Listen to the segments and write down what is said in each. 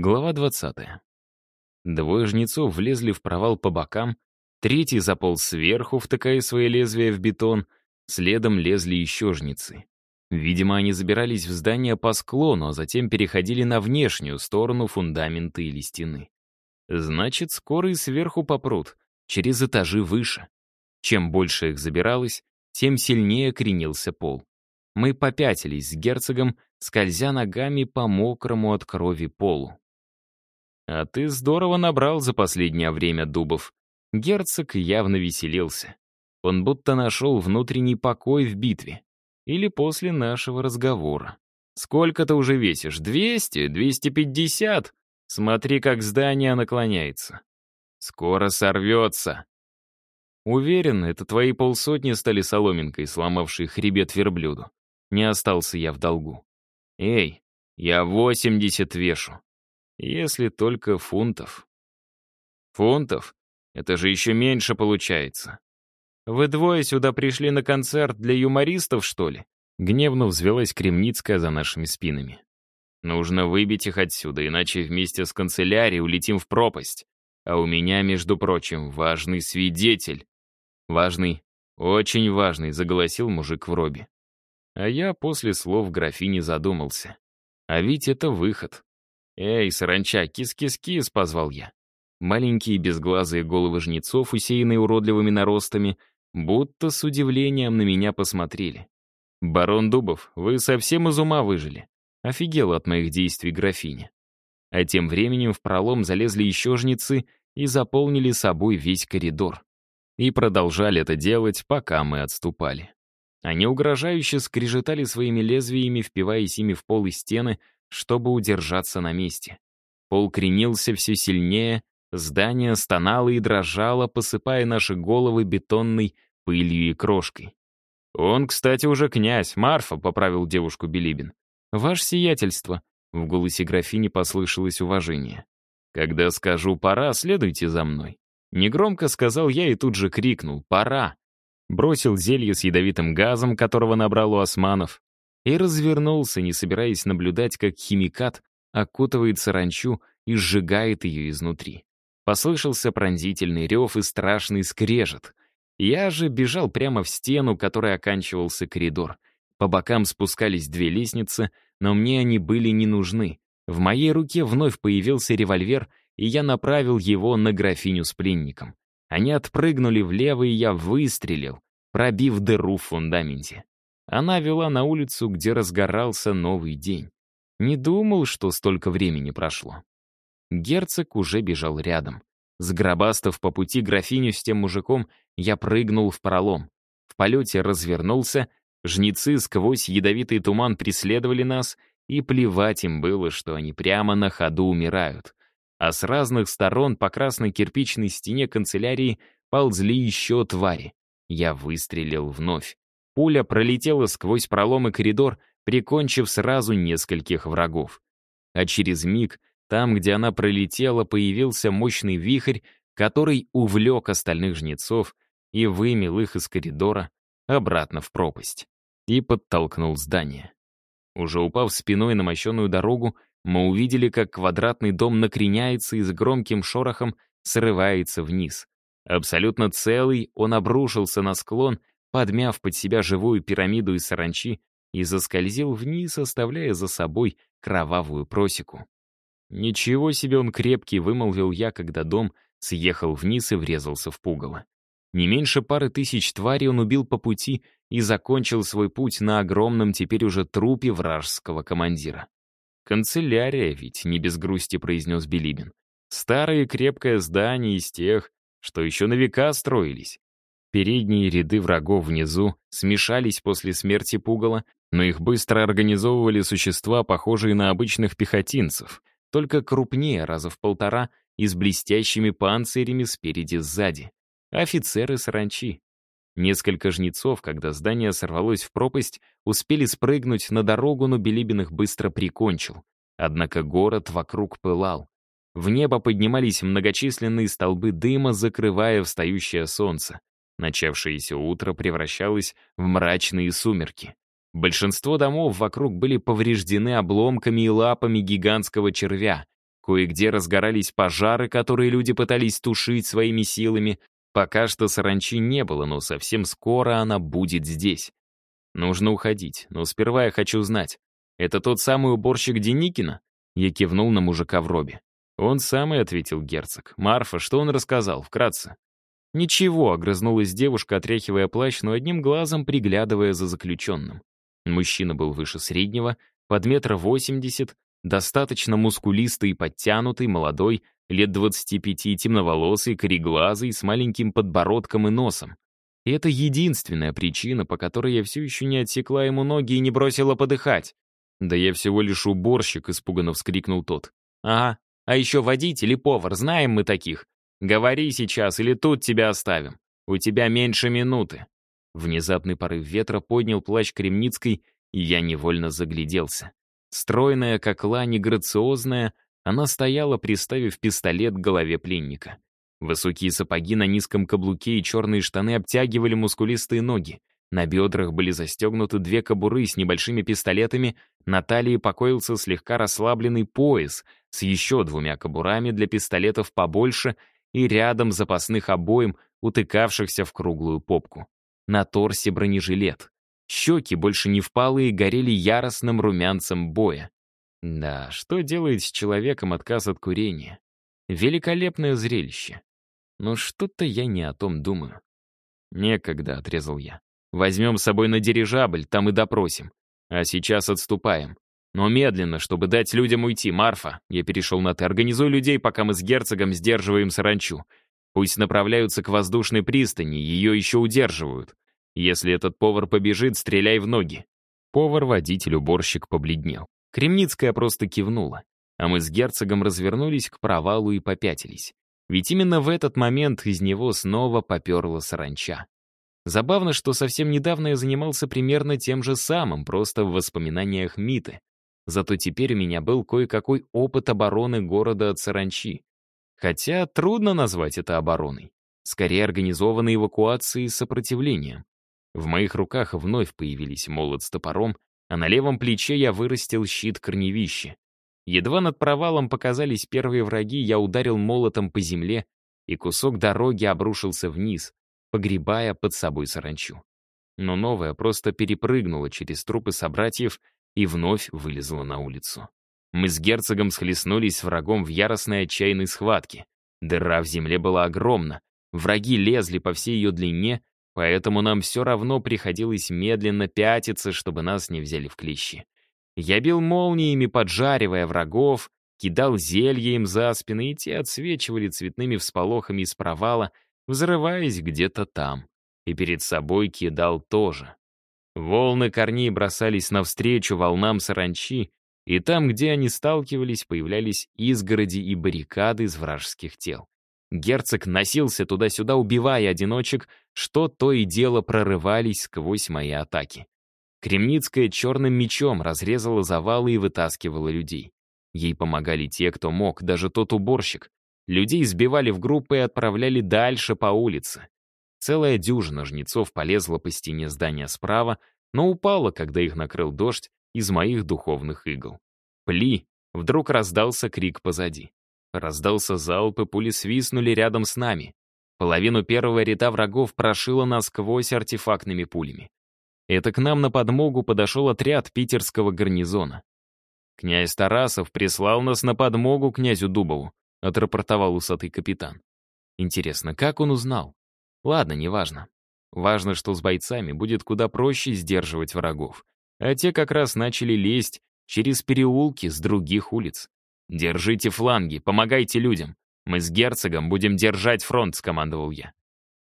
Глава 20. Двое жнецов влезли в провал по бокам, третий заполз сверху, втыкая свои лезвия в бетон, следом лезли еще жнецы. Видимо, они забирались в здание по склону, а затем переходили на внешнюю сторону фундамента или стены. Значит, скоро и сверху попрут, через этажи выше. Чем больше их забиралось, тем сильнее кренился пол. Мы попятились с герцогом, скользя ногами по мокрому от крови полу. «А ты здорово набрал за последнее время, Дубов». Герцог явно веселился. Он будто нашел внутренний покой в битве. Или после нашего разговора. «Сколько ты уже весишь? Двести? Двести пятьдесят? Смотри, как здание наклоняется. Скоро сорвется». Уверен, это твои полсотни стали соломинкой, сломавшей хребет верблюду. Не остался я в долгу. Эй, я восемьдесят вешу. Если только фунтов. Фунтов? Это же еще меньше получается. Вы двое сюда пришли на концерт для юмористов, что ли? Гневно взвелась Кремницкая за нашими спинами. Нужно выбить их отсюда, иначе вместе с канцелярией улетим в пропасть. А у меня, между прочим, важный свидетель. Важный, очень важный, заголосил мужик в робе. А я после слов графини задумался. А ведь это выход. «Эй, саранча, кис-кис-кис!» — позвал я. Маленькие безглазые головы жнецов, усеянные уродливыми наростами, будто с удивлением на меня посмотрели. «Барон Дубов, вы совсем из ума выжили?» Офигел от моих действий графиня. А тем временем в пролом залезли еще жнецы и заполнили собой весь коридор. И продолжали это делать, пока мы отступали. Они угрожающе скрежетали своими лезвиями, впиваясь ими в пол и стены, чтобы удержаться на месте. Пол кренился все сильнее, здание стонало и дрожало, посыпая наши головы бетонной пылью и крошкой. «Он, кстати, уже князь, Марфа», — поправил девушку Билибин. «Ваше сиятельство», — в голосе графини послышалось уважение. «Когда скажу «пора», следуйте за мной». Негромко сказал я и тут же крикнул «пора». Бросил зелье с ядовитым газом, которого набрал у османов, и развернулся, не собираясь наблюдать, как химикат окутывает саранчу и сжигает ее изнутри. Послышался пронзительный рев и страшный скрежет. Я же бежал прямо в стену, которой оканчивался коридор. По бокам спускались две лестницы, но мне они были не нужны. В моей руке вновь появился револьвер, и я направил его на графиню с пленником. Они отпрыгнули влево, и я выстрелил, пробив дыру в фундаменте. Она вела на улицу, где разгорался новый день. Не думал, что столько времени прошло. Герцог уже бежал рядом. Сгробастав по пути графиню с тем мужиком, я прыгнул в пролом. В полете развернулся, жнецы сквозь ядовитый туман преследовали нас, и плевать им было, что они прямо на ходу умирают. А с разных сторон по красной кирпичной стене канцелярии ползли еще твари. Я выстрелил вновь. Пуля пролетела сквозь пролом и коридор, прикончив сразу нескольких врагов. А через миг, там, где она пролетела, появился мощный вихрь, который увлек остальных жнецов и вымел их из коридора обратно в пропасть. И подтолкнул здание. Уже упав спиной на мощенную дорогу, мы увидели, как квадратный дом накреняется и с громким шорохом срывается вниз. Абсолютно целый, он обрушился на склон подмяв под себя живую пирамиду из саранчи, и заскользил вниз, оставляя за собой кровавую просеку. «Ничего себе он крепкий», — вымолвил я, когда дом съехал вниз и врезался в пугало. Не меньше пары тысяч тварей он убил по пути и закончил свой путь на огромном теперь уже трупе вражеского командира. «Канцелярия ведь», — не без грусти произнес Билибин. «Старое крепкое здание из тех, что еще на века строились. Передние ряды врагов внизу смешались после смерти пугала, но их быстро организовывали существа, похожие на обычных пехотинцев, только крупнее, раза в полтора, и с блестящими панцирями спереди-сзади. Офицеры саранчи. Несколько жнецов, когда здание сорвалось в пропасть, успели спрыгнуть на дорогу, но Билибин их быстро прикончил. Однако город вокруг пылал. В небо поднимались многочисленные столбы дыма, закрывая встающее солнце. Начавшееся утро превращалось в мрачные сумерки. Большинство домов вокруг были повреждены обломками и лапами гигантского червя. Кое-где разгорались пожары, которые люди пытались тушить своими силами. Пока что саранчи не было, но совсем скоро она будет здесь. Нужно уходить, но сперва я хочу знать. Это тот самый уборщик Деникина? Я кивнул на мужика в робе. «Он самый», — ответил герцог. «Марфа, что он рассказал? Вкратце». «Ничего», — огрызнулась девушка, отряхивая плащ, но одним глазом приглядывая за заключенным. Мужчина был выше среднего, под метра восемьдесят, достаточно мускулистый и подтянутый, молодой, лет двадцати пяти, темноволосый, кореглазый, с маленьким подбородком и носом. И это единственная причина, по которой я все еще не отсекла ему ноги и не бросила подыхать. «Да я всего лишь уборщик», — испуганно вскрикнул тот. «Ага, а еще водитель и повар, знаем мы таких. Говори сейчас, или тут тебя оставим. У тебя меньше минуты». Внезапный порыв ветра поднял плащ Кремницкой, и я невольно загляделся. Стройная, как лань, грациозная, она стояла, приставив пистолет к голове пленника. Высокие сапоги на низком каблуке и черные штаны обтягивали мускулистые ноги. На бедрах были застегнуты две кобуры с небольшими пистолетами, на талии покоился слегка расслабленный пояс с еще двумя кобурами для пистолетов побольше и рядом запасных обоим, утыкавшихся в круглую попку. На торсе бронежилет. Щеки, больше не впалые, горели яростным румянцем боя. Да, что делает с человеком отказ от курения? Великолепное зрелище. Но что-то я не о том думаю. «Некогда», — отрезал я. Возьмем с собой на дирижабль, там и допросим. А сейчас отступаем. Но медленно, чтобы дать людям уйти. Марфа, я перешел на «ты», организуй людей, пока мы с герцогом сдерживаем саранчу. Пусть направляются к воздушной пристани, ее еще удерживают. Если этот повар побежит, стреляй в ноги. Повар, водитель, уборщик побледнел. Кремницкая просто кивнула. А мы с герцогом развернулись к провалу и попятились. Ведь именно в этот момент из него снова поперла саранча. Забавно, что совсем недавно я занимался примерно тем же самым, просто в воспоминаниях Миты. Зато теперь у меня был кое-какой опыт обороны города от саранчи. Хотя трудно назвать это обороной. Скорее организованной эвакуацией и сопротивлением. В моих руках вновь появились молот с топором, а на левом плече я вырастил щит корневища. Едва над провалом показались первые враги, я ударил молотом по земле, и кусок дороги обрушился вниз, погребая под собой саранчу. Но новая просто перепрыгнула через трупы собратьев и вновь вылезла на улицу. Мы с герцогом схлестнулись с врагом в яростной отчаянной схватке. Дыра в земле была огромна, враги лезли по всей ее длине, поэтому нам все равно приходилось медленно пятиться, чтобы нас не взяли в клещи. Я бил молниями, поджаривая врагов, кидал зелье им за спины, и те отсвечивали цветными всполохами из провала, взрываясь где-то там. И перед собой кидал тоже. Волны корней бросались навстречу волнам саранчи, и там, где они сталкивались, появлялись изгороди и баррикады из вражеских тел. Герцог носился туда-сюда, убивая одиночек, что то и дело прорывались сквозь мои атаки. Кремницкая черным мечом разрезала завалы и вытаскивала людей. Ей помогали те, кто мог, даже тот уборщик, Людей сбивали в группы и отправляли дальше по улице. Целая дюжина жнецов полезла по стене здания справа, но упала, когда их накрыл дождь из моих духовных игл. «Пли!» — вдруг раздался крик позади. Раздался залп, и пули свистнули рядом с нами. Половину первого ряда врагов прошило насквозь артефактными пулями. Это к нам на подмогу подошел отряд питерского гарнизона. Князь Тарасов прислал нас на подмогу князю Дубову отрапортовал усатый капитан. Интересно, как он узнал? Ладно, неважно. Важно, что с бойцами будет куда проще сдерживать врагов. А те как раз начали лезть через переулки с других улиц. «Держите фланги, помогайте людям. Мы с герцогом будем держать фронт», — скомандовал я.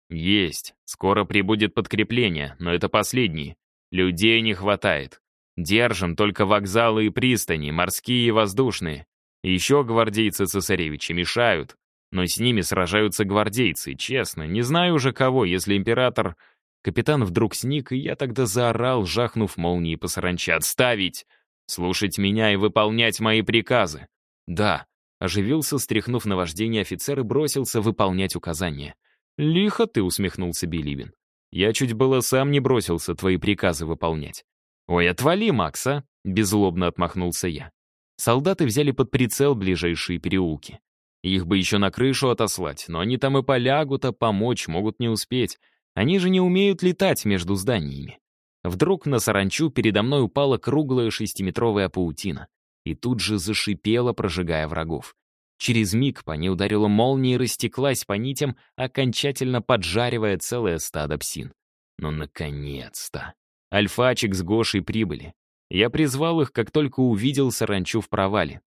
«Есть. Скоро прибудет подкрепление, но это последние. Людей не хватает. Держим только вокзалы и пристани, морские и воздушные. Еще гвардейцы цесаревича мешают, но с ними сражаются гвардейцы, честно. Не знаю уже кого, если император... Капитан вдруг сник, и я тогда заорал, жахнув молнией по саранче. «Отставить! Слушать меня и выполнять мои приказы!» «Да», — оживился, стряхнув на вождение офицер и бросился выполнять указания. «Лихо ты», — усмехнулся Билибин. «Я чуть было сам не бросился твои приказы выполнять». «Ой, отвали, Макса!» — беззлобно отмахнулся я. Солдаты взяли под прицел ближайшие переулки. Их бы еще на крышу отослать, но они там и полягут, а помочь могут не успеть. Они же не умеют летать между зданиями. Вдруг на саранчу передо мной упала круглая шестиметровая паутина и тут же зашипела, прожигая врагов. Через миг по ней ударила молния и растеклась по нитям, окончательно поджаривая целое стадо псин. Ну, наконец-то! Альфачик с Гошей прибыли. Я призвал их, как только увидел саранчу в провале.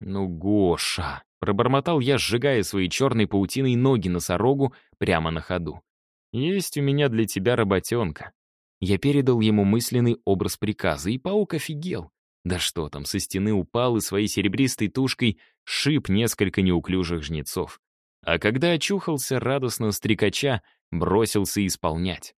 «Ну, Гоша!» — пробормотал я, сжигая свои черной паутиной ноги носорогу прямо на ходу. «Есть у меня для тебя работенка». Я передал ему мысленный образ приказа, и паук офигел. Да что там, со стены упал и своей серебристой тушкой шип несколько неуклюжих жнецов. А когда очухался, радостно стрекача, бросился исполнять.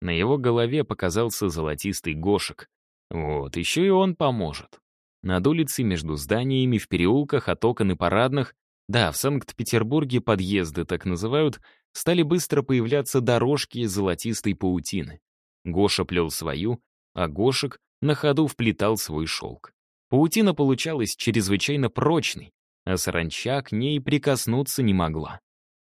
На его голове показался золотистый гошек. Вот, еще и он поможет. Над улицей между зданиями, в переулках, от окон и парадных, да, в Санкт-Петербурге подъезды так называют, стали быстро появляться дорожки из золотистой паутины. Гоша плел свою, а Гошек на ходу вплетал свой шелк. Паутина получалась чрезвычайно прочной, а саранча к ней прикоснуться не могла.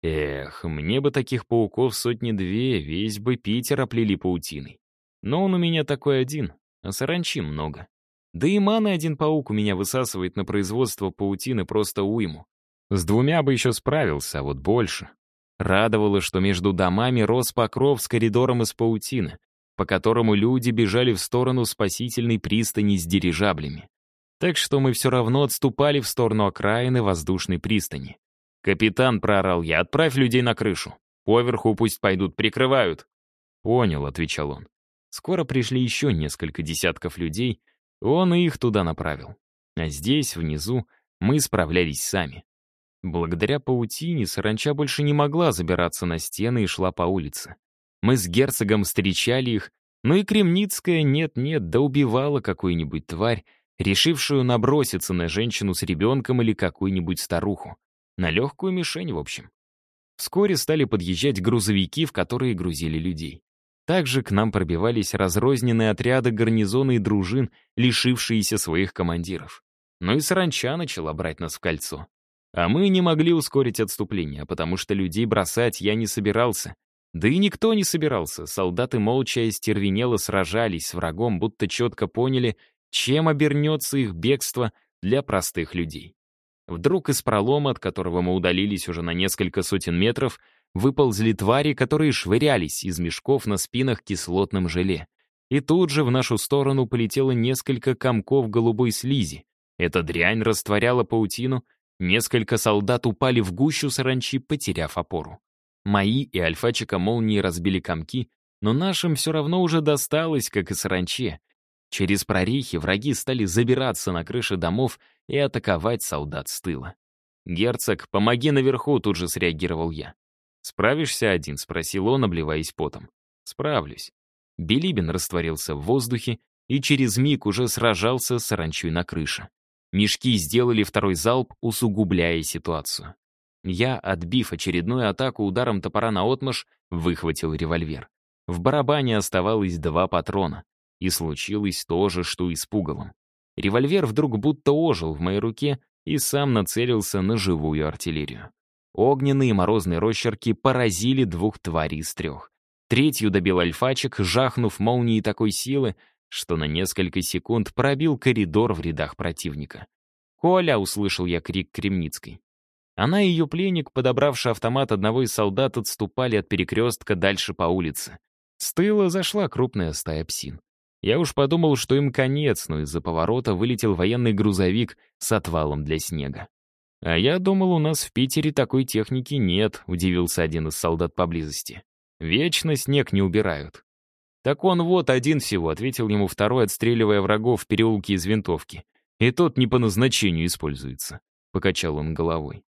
Эх, мне бы таких пауков сотни-две, весь бы Питер оплели паутиной. Но он у меня такой один, а саранчи много. Да и маны один паук у меня высасывает на производство паутины просто уйму. С двумя бы еще справился, а вот больше. Радовало, что между домами рос покров с коридором из паутины, по которому люди бежали в сторону спасительной пристани с дирижаблями. Так что мы все равно отступали в сторону окраины воздушной пристани. «Капитан», — проорал я, — «отправь людей на крышу. Поверху пусть пойдут, прикрывают». «Понял», — отвечал он. Скоро пришли еще несколько десятков людей, он и их туда направил. А здесь, внизу, мы справлялись сами. Благодаря паутине саранча больше не могла забираться на стены и шла по улице. Мы с герцогом встречали их, но и Кремницкая нет-нет, да убивала какую-нибудь тварь, решившую наброситься на женщину с ребенком или какую-нибудь старуху. На легкую мишень, в общем. Вскоре стали подъезжать грузовики, в которые грузили людей. Также к нам пробивались разрозненные отряды гарнизона и дружин, лишившиеся своих командиров. Но и саранча начала брать нас в кольцо. А мы не могли ускорить отступление, потому что людей бросать я не собирался. Да и никто не собирался. Солдаты молча и стервенело сражались с врагом, будто четко поняли, чем обернется их бегство для простых людей. Вдруг из пролома, от которого мы удалились уже на несколько сотен метров, выползли твари, которые швырялись из мешков на спинах кислотным желе. И тут же в нашу сторону полетело несколько комков голубой слизи. Эта дрянь растворяла паутину, несколько солдат упали в гущу саранчи, потеряв опору. Мои и альфачика молнии разбили комки, но нашим все равно уже досталось, как и саранче. Через прорехи враги стали забираться на крыши домов и атаковать солдат с тыла. «Герцог, помоги наверху», — тут же среагировал я. «Справишься один?» — спросил он, обливаясь потом. «Справлюсь». Билибин растворился в воздухе и через миг уже сражался с саранчой на крыше. Мешки сделали второй залп, усугубляя ситуацию. Я, отбив очередную атаку ударом топора на отмаш, выхватил револьвер. В барабане оставалось два патрона. И случилось то же, что и с пугалом. Револьвер вдруг будто ожил в моей руке и сам нацелился на живую артиллерию. Огненные морозные росчерки поразили двух тварей из трех. Третью добил альфачик, жахнув молнией такой силы, что на несколько секунд пробил коридор в рядах противника. «Коля!» — услышал я крик Кремницкой. Она и ее пленник, подобравший автомат одного из солдат, отступали от перекрестка дальше по улице. С тыла зашла крупная стая псин. Я уж подумал, что им конец, но из-за поворота вылетел военный грузовик с отвалом для снега. «А я думал, у нас в Питере такой техники нет», — удивился один из солдат поблизости. «Вечно снег не убирают». «Так он вот один всего», — ответил ему второй, отстреливая врагов в переулке из винтовки. «И тот не по назначению используется», — покачал он головой.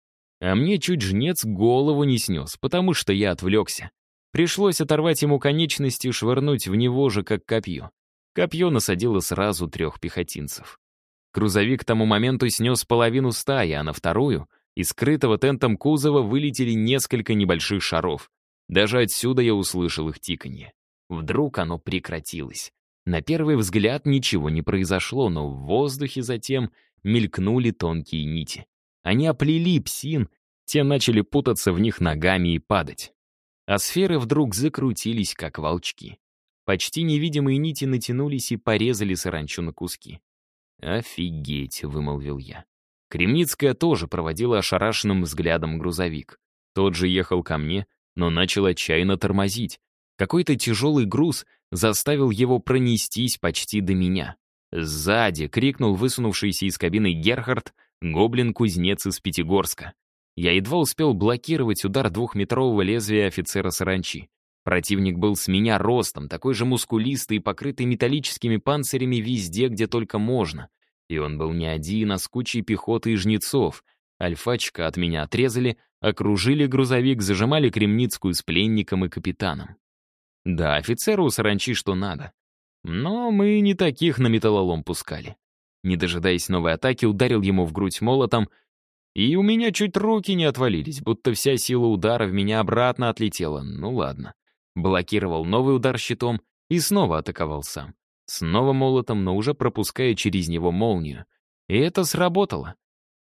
А мне чуть жнец голову не снес, потому что я отвлекся. Пришлось оторвать ему конечности и швырнуть в него же, как копье. Копье насадило сразу трех пехотинцев. Грузовик к тому моменту снес половину стаи, а на вторую из скрытого тентом кузова вылетели несколько небольших шаров. Даже отсюда я услышал их тиканье. Вдруг оно прекратилось. На первый взгляд ничего не произошло, но в воздухе затем мелькнули тонкие нити. Они оплели псин, те начали путаться в них ногами и падать. А сферы вдруг закрутились, как волчки. Почти невидимые нити натянулись и порезали саранчу на куски. «Офигеть», — вымолвил я. Кремницкая тоже проводила ошарашенным взглядом грузовик. Тот же ехал ко мне, но начал отчаянно тормозить. Какой-то тяжелый груз заставил его пронестись почти до меня. «Сзади!» — крикнул высунувшийся из кабины Герхард, гоблин-кузнец из Пятигорска. Я едва успел блокировать удар двухметрового лезвия офицера саранчи. Противник был с меня ростом, такой же мускулистый и покрытый металлическими панцирями везде, где только можно. И он был не один, а с кучей пехоты и жнецов. Альфачка от меня отрезали, окружили грузовик, зажимали Кремницкую с пленником и капитаном. Да, офицеру саранчи что надо. Но мы не таких на металлолом пускали. Не дожидаясь новой атаки, ударил ему в грудь молотом, и у меня чуть руки не отвалились, будто вся сила удара в меня обратно отлетела. Ну ладно. Блокировал новый удар щитом и снова атаковал сам. Снова молотом, но уже пропуская через него молнию. И это сработало.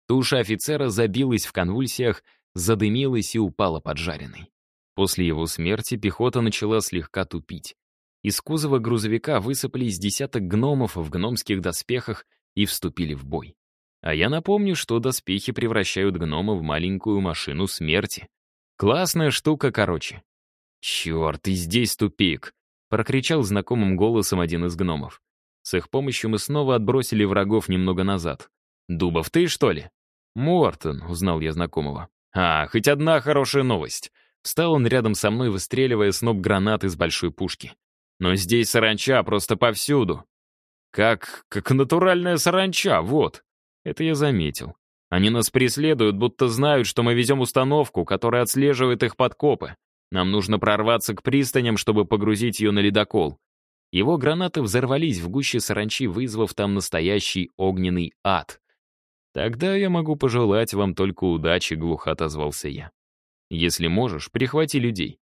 Туша офицера забилась в конвульсиях, задымилась и упала поджаренной. После его смерти пехота начала слегка тупить. Из кузова грузовика высыпались десяток гномов в гномских доспехах и вступили в бой. А я напомню, что доспехи превращают гнома в маленькую машину смерти. Классная штука, короче. «Черт, и здесь тупик!» — прокричал знакомым голосом один из гномов. С их помощью мы снова отбросили врагов немного назад. «Дубов, ты, что ли?» «Мортон», — узнал я знакомого. «А, хоть одна хорошая новость». Встал он рядом со мной, выстреливая сноп гранат из большой пушки. «Но здесь саранча просто повсюду». «Как... как натуральная саранча, вот». Это я заметил. Они нас преследуют, будто знают, что мы везем установку, которая отслеживает их подкопы. Нам нужно прорваться к пристаням, чтобы погрузить ее на ледокол. Его гранаты взорвались в гуще саранчи, вызвав там настоящий огненный ад. «Тогда я могу пожелать вам только удачи», — глухо отозвался я. «Если можешь, прихвати людей».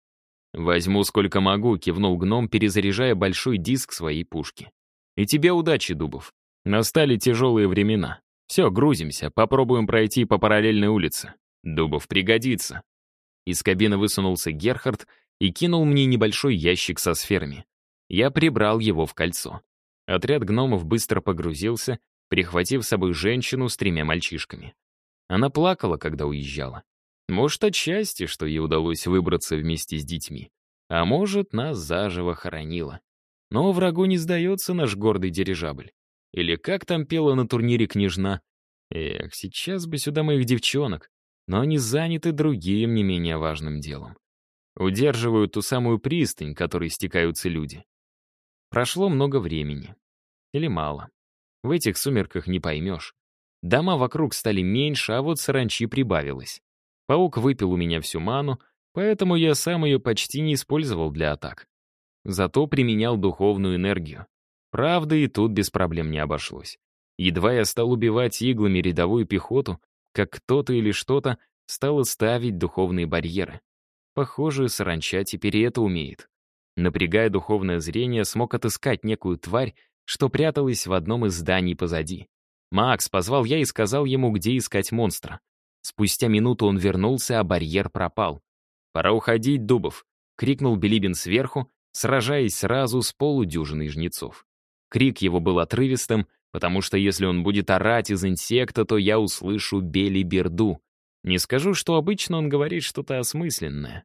«Возьму сколько могу», — кивнул гном, перезаряжая большой диск своей пушки. «И тебе удачи, Дубов. Настали тяжелые времена. Все, грузимся, попробуем пройти по параллельной улице. Дубов пригодится». Из кабины высунулся Герхард и кинул мне небольшой ящик со сферами. Я прибрал его в кольцо. Отряд гномов быстро погрузился, прихватив с собой женщину с тремя мальчишками. Она плакала, когда уезжала. Может, от счастья, что ей удалось выбраться вместе с детьми. А может, нас заживо хоронила. Но врагу не сдается наш гордый дирижабль. Или как там пела на турнире княжна? Эх, сейчас бы сюда моих девчонок. Но они заняты другим, не менее важным делом. Удерживают ту самую пристань, которой стекаются люди. Прошло много времени. Или мало. В этих сумерках не поймешь. Дома вокруг стали меньше, а вот саранчи прибавилось. Паук выпил у меня всю ману, поэтому я сам ее почти не использовал для атак. Зато применял духовную энергию. Правда, и тут без проблем не обошлось. Едва я стал убивать иглами рядовую пехоту, как кто-то или что-то стало ставить духовные барьеры. Похоже, саранча теперь и это умеет. Напрягая духовное зрение, смог отыскать некую тварь, что пряталась в одном из зданий позади. «Макс!» — позвал я и сказал ему, где искать монстра. Спустя минуту он вернулся, а барьер пропал. «Пора уходить, Дубов!» — крикнул Белибин сверху, сражаясь сразу с полудюжиной жнецов. Крик его был отрывистым, потому что если он будет орать из инсекта, то я услышу Бели-Берду. Не скажу, что обычно он говорит что-то осмысленное.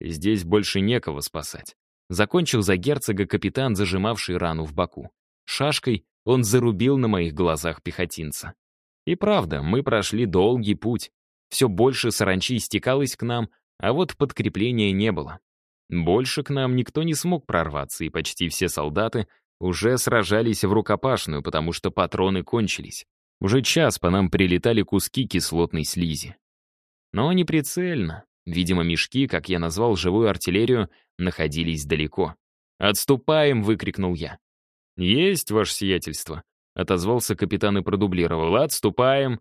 Здесь больше некого спасать. Закончил за герцога капитан, зажимавший рану в боку. Шашкой он зарубил на моих глазах пехотинца. И правда, мы прошли долгий путь. Все больше саранчи стекалось к нам, а вот подкрепления не было. Больше к нам никто не смог прорваться, и почти все солдаты уже сражались в рукопашную, потому что патроны кончились. Уже час по нам прилетали куски кислотной слизи. Но не прицельно. Видимо, мешки, как я назвал живую артиллерию, находились далеко. «Отступаем!» — выкрикнул я. «Есть, ваше сиятельство», — отозвался капитан и продублировал. «Отступаем».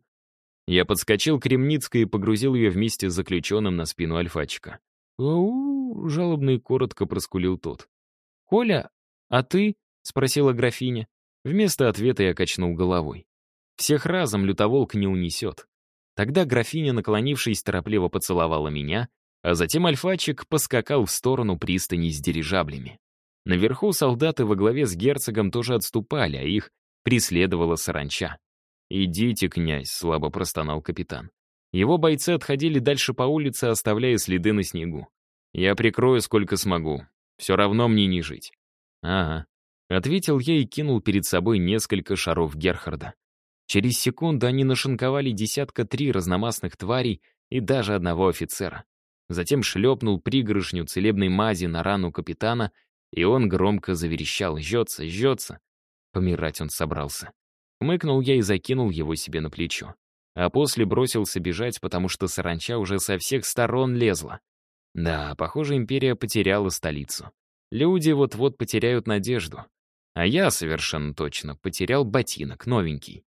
Я подскочил к Ремницкой и погрузил ее вместе с заключенным на спину альфачика. «Ау!» — жалобно и коротко проскулил тот. «Коля, а ты?» — спросила графиня. Вместо ответа я качнул головой. Всех разом лютоволк не унесет. Тогда графиня, наклонившись, торопливо поцеловала меня, а затем альфачик поскакал в сторону пристани с дирижаблями. Наверху солдаты во главе с герцогом тоже отступали, а их преследовала саранча. «Идите, князь», — слабо простонал капитан. Его бойцы отходили дальше по улице, оставляя следы на снегу. «Я прикрою, сколько смогу. Все равно мне не жить». «Ага», — ответил я и кинул перед собой несколько шаров Герхарда. Через секунду они нашинковали десятка три разномастных тварей и даже одного офицера. Затем шлепнул пригоршню целебной мази на рану капитана, и он громко заверещал «Жжется, жжется!» Помирать он собрался. Мыкнул я и закинул его себе на плечо. А после бросился бежать, потому что саранча уже со всех сторон лезла. Да, похоже, империя потеряла столицу. Люди вот-вот потеряют надежду. А я совершенно точно потерял ботинок, новенький.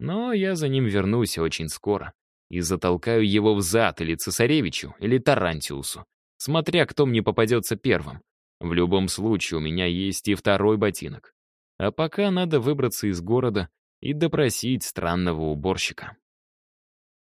Но я за ним вернусь очень скоро и затолкаю его в зад или цесаревичу, или Тарантиусу, смотря кто мне попадется первым. В любом случае у меня есть и второй ботинок. А пока надо выбраться из города и допросить странного уборщика.